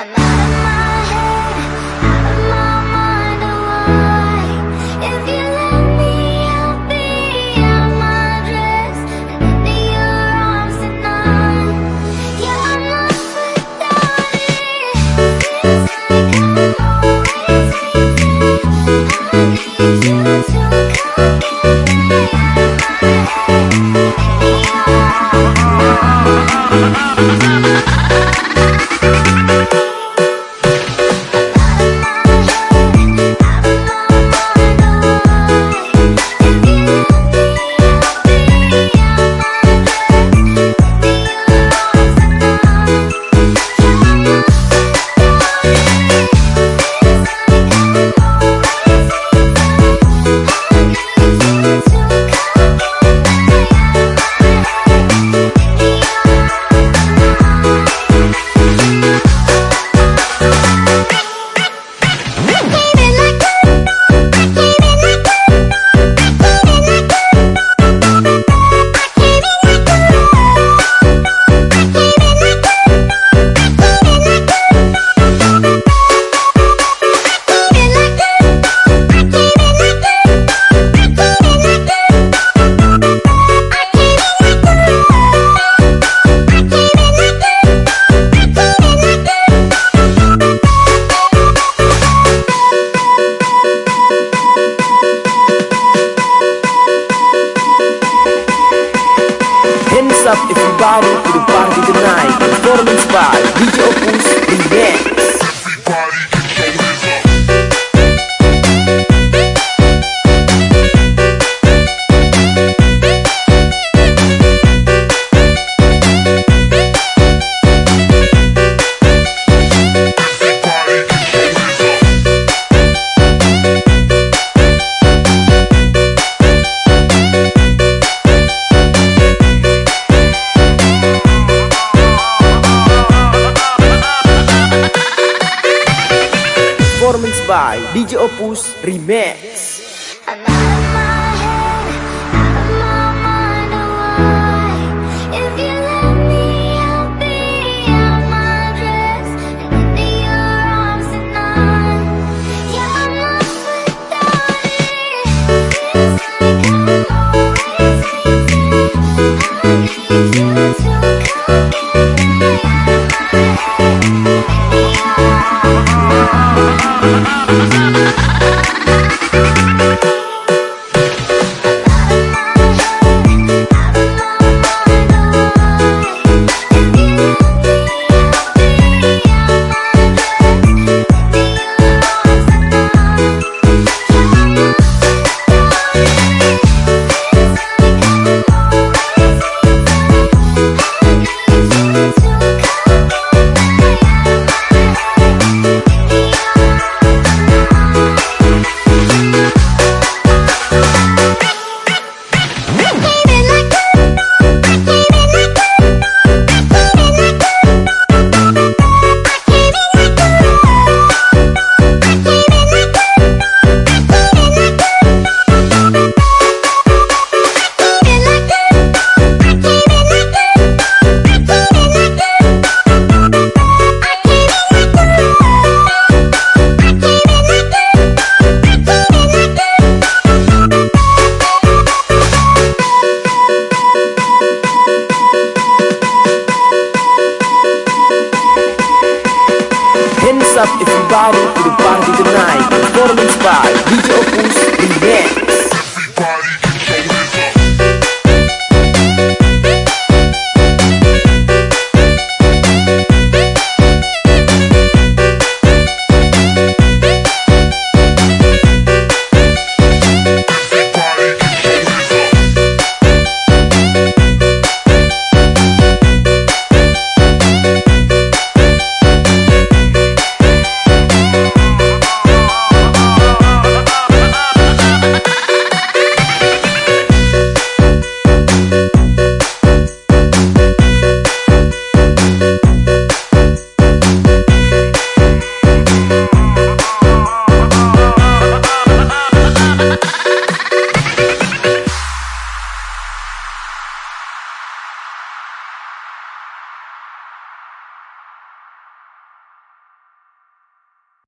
I'm not a up if you got it. by DJ Opus Remix. Hands up if you body to the party tonight. Performance by DJ Opus